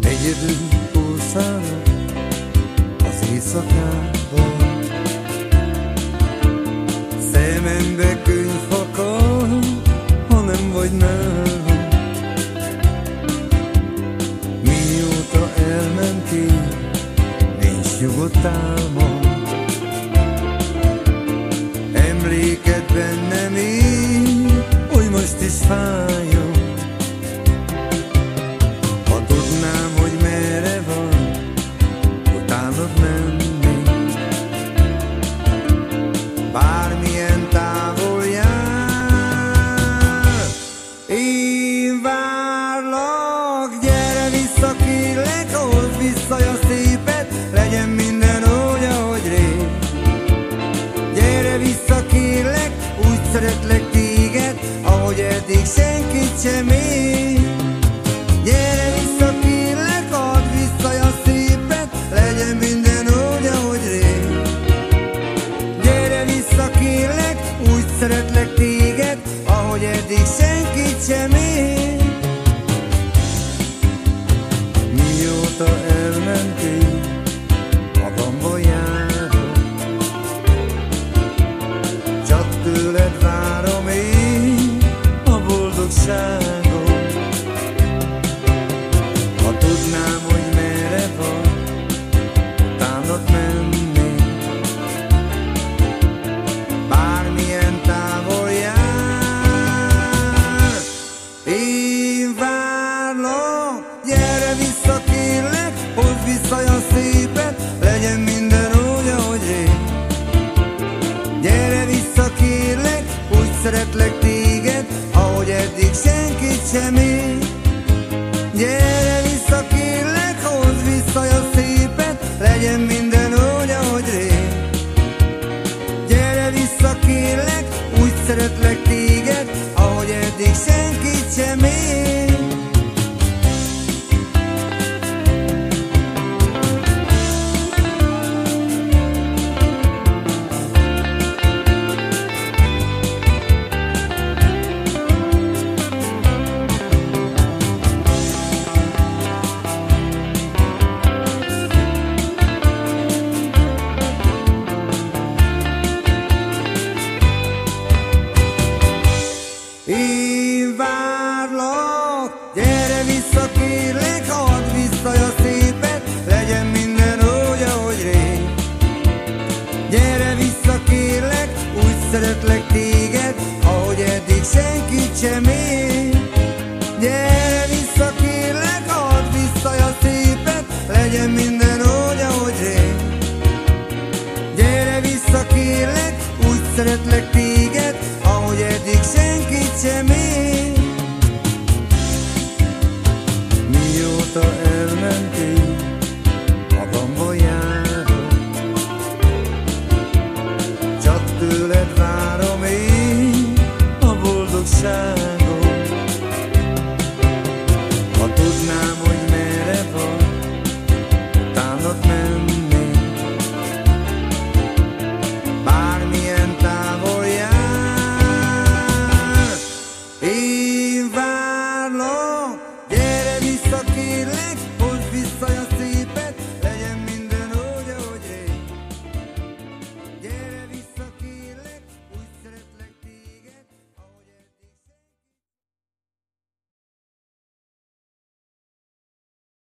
Egyedül úszálok az éjszakában. Szemembe könyv akar, ha vagy nálam. Mióta elmentél, nincs nyugodt Emléked bennem él, hogy most is fájom bármilyen távol jár. Én várlak, gyere vissza kérlek, hozd vissza a szeretlek téged, ahogy eddig senkit sem ér. Gyere vissza kérlek, add vissza a szépet, legyen minden úgy, ahogy rég. Gyere vissza kérlek, úgy szeretlek téged, ahogy eddig senkit sem ér. Senkit sem Gyere vissza kérlek, úgy szeretlek téged, ahogy eddig senkit sem ér. Gyere vissza kérlek, add vissza a szépet, legyen minden úgy, ahogy rég. Gyere vissza kérlek, úgy szeretlek téged, ahogy eddig senkit sem ér. Mióta elmentél, tőled várom